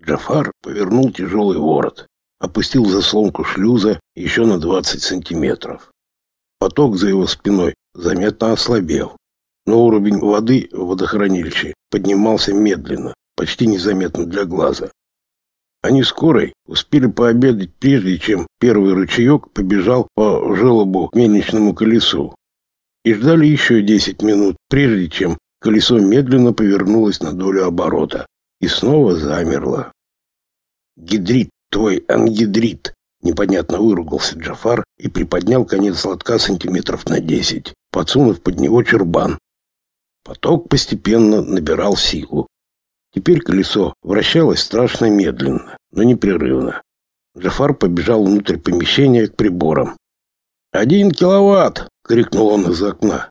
Джафар повернул тяжелый ворот, опустил заслонку шлюза еще на 20 сантиметров. Поток за его спиной заметно ослабел, но уровень воды в водохранилище поднимался медленно, почти незаметно для глаза. Они скорой успели пообедать, прежде чем первый ручеек побежал по желобу мельничному колесу. И ждали еще 10 минут, прежде чем колесо медленно повернулось на долю оборота и снова замерло. «Гидрит твой, ангидрит!» Непонятно выругался Джафар и приподнял конец лотка сантиметров на десять, подсунув под него чурбан. Поток постепенно набирал силу. Теперь колесо вращалось страшно медленно, но непрерывно. Джафар побежал внутрь помещения к приборам. «Один киловатт!» — крикнул он из окна.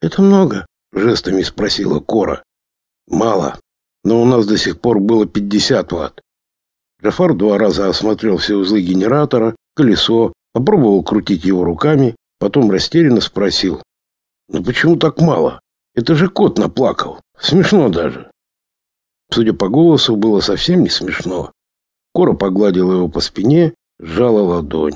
«Это много?» — жестами спросила Кора. «Мало, но у нас до сих пор было 50 ватт». Джафар два раза осмотрел все узлы генератора, колесо, попробовал крутить его руками, потом растерянно спросил. «Ну почему так мало? Это же кот наплакал. Смешно даже». Судя по голосу, было совсем не смешно. Кора погладила его по спине, сжала ладонь.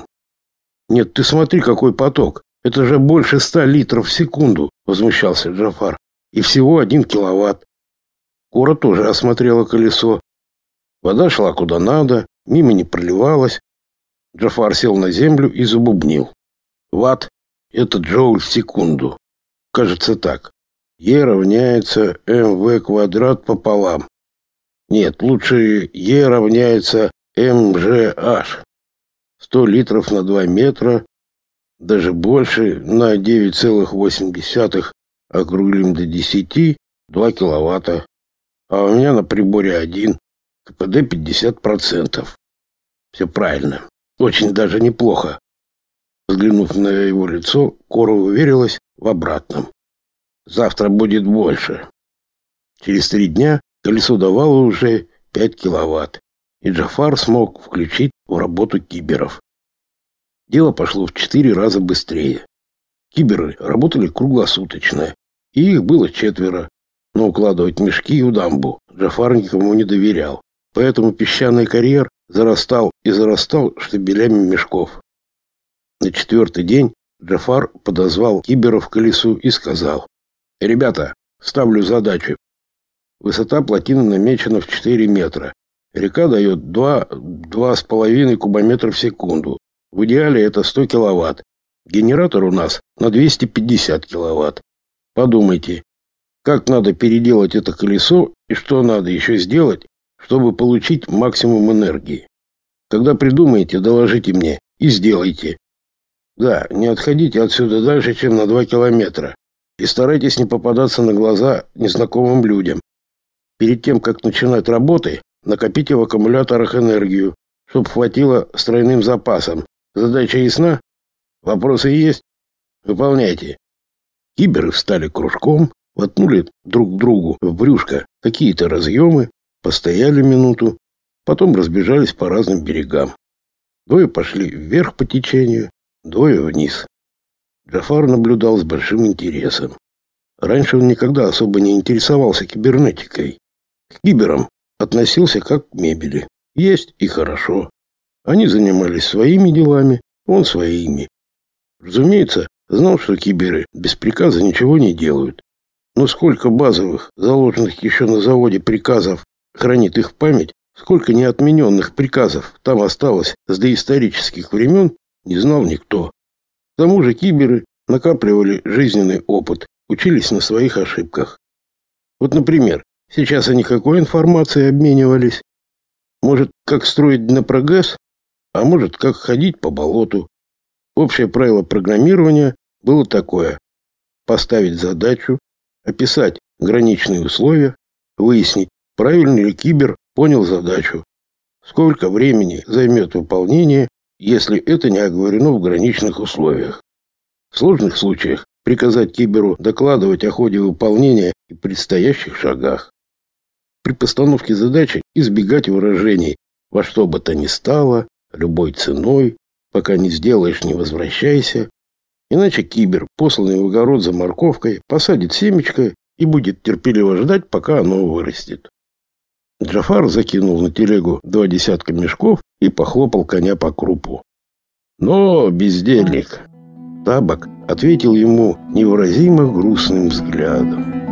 «Нет, ты смотри, какой поток! Это же больше ста литров в секунду!» — возмущался Джафар. «И всего один киловатт!» Кора тоже осмотрела колесо. Вода шла куда надо, мимо не проливалась. Джафар сел на землю и забубнил. «Ватт — это джоуль в секунду. Кажется так. Е равняется МВ квадрат пополам. Нет, лучше Е равняется МЖH. 100 литров на 2 метра, даже больше, на 9,8 округлим до 10, 2 киловатта. А у меня на приборе один, КПД 50%. Все правильно, очень даже неплохо. Взглянув на его лицо, Кора уверилась в обратном. Завтра будет больше. Через три дня Колесо давало уже 5 киловатт, и Джафар смог включить в работу киберов. Дело пошло в четыре раза быстрее. Киберы работали круглосуточно, и их было четверо, но укладывать мешки в дамбу Джафар никому не доверял, поэтому песчаный карьер зарастал и зарастал штабелями мешков. На четвертый день Джафар подозвал киберов к колесу и сказал, «Ребята, ставлю задачу Высота плотины намечена в 4 метра. Река дает 2-2,5 кубометра в секунду. В идеале это 100 киловатт. Генератор у нас на 250 киловатт. Подумайте, как надо переделать это колесо и что надо еще сделать, чтобы получить максимум энергии. Когда придумаете, доложите мне и сделайте. Да, не отходите отсюда дальше, чем на 2 километра. И старайтесь не попадаться на глаза незнакомым людям. Перед тем, как начинать работы, накопите в аккумуляторах энергию, чтобы хватило с тройным запасом. Задача ясна? Вопросы есть? Выполняйте. Киберы встали кружком, воткнули друг другу в брюшко какие-то разъемы, постояли минуту, потом разбежались по разным берегам. Двое пошли вверх по течению, двое вниз. Джафар наблюдал с большим интересом. Раньше он никогда особо не интересовался кибернетикой. К киберам относился как к мебели. Есть и хорошо. Они занимались своими делами, он своими. Разумеется, знал, что киберы без приказа ничего не делают. Но сколько базовых, заложенных еще на заводе приказов, хранит их память, сколько неотмененных приказов там осталось с доисторических времен, не знал никто. К тому же киберы накапливали жизненный опыт, учились на своих ошибках. Вот, например, Сейчас они какой информацией обменивались? Может, как строить на прогресс, а может, как ходить по болоту. Общее правило программирования было такое. Поставить задачу, описать граничные условия, выяснить, правильно ли кибер понял задачу, сколько времени займет выполнение, если это не оговорено в граничных условиях. В сложных случаях приказать киберу докладывать о ходе выполнения и предстоящих шагах при постановке задачи избегать выражений «во что бы то ни стало», «любой ценой», «пока не сделаешь, не возвращайся». Иначе кибер, посланный в огород за морковкой, посадит семечко и будет терпеливо ждать, пока оно вырастет. Джафар закинул на телегу два десятка мешков и похлопал коня по крупу. «Но, бездельник!» Табак ответил ему невыразимо грустным взглядом.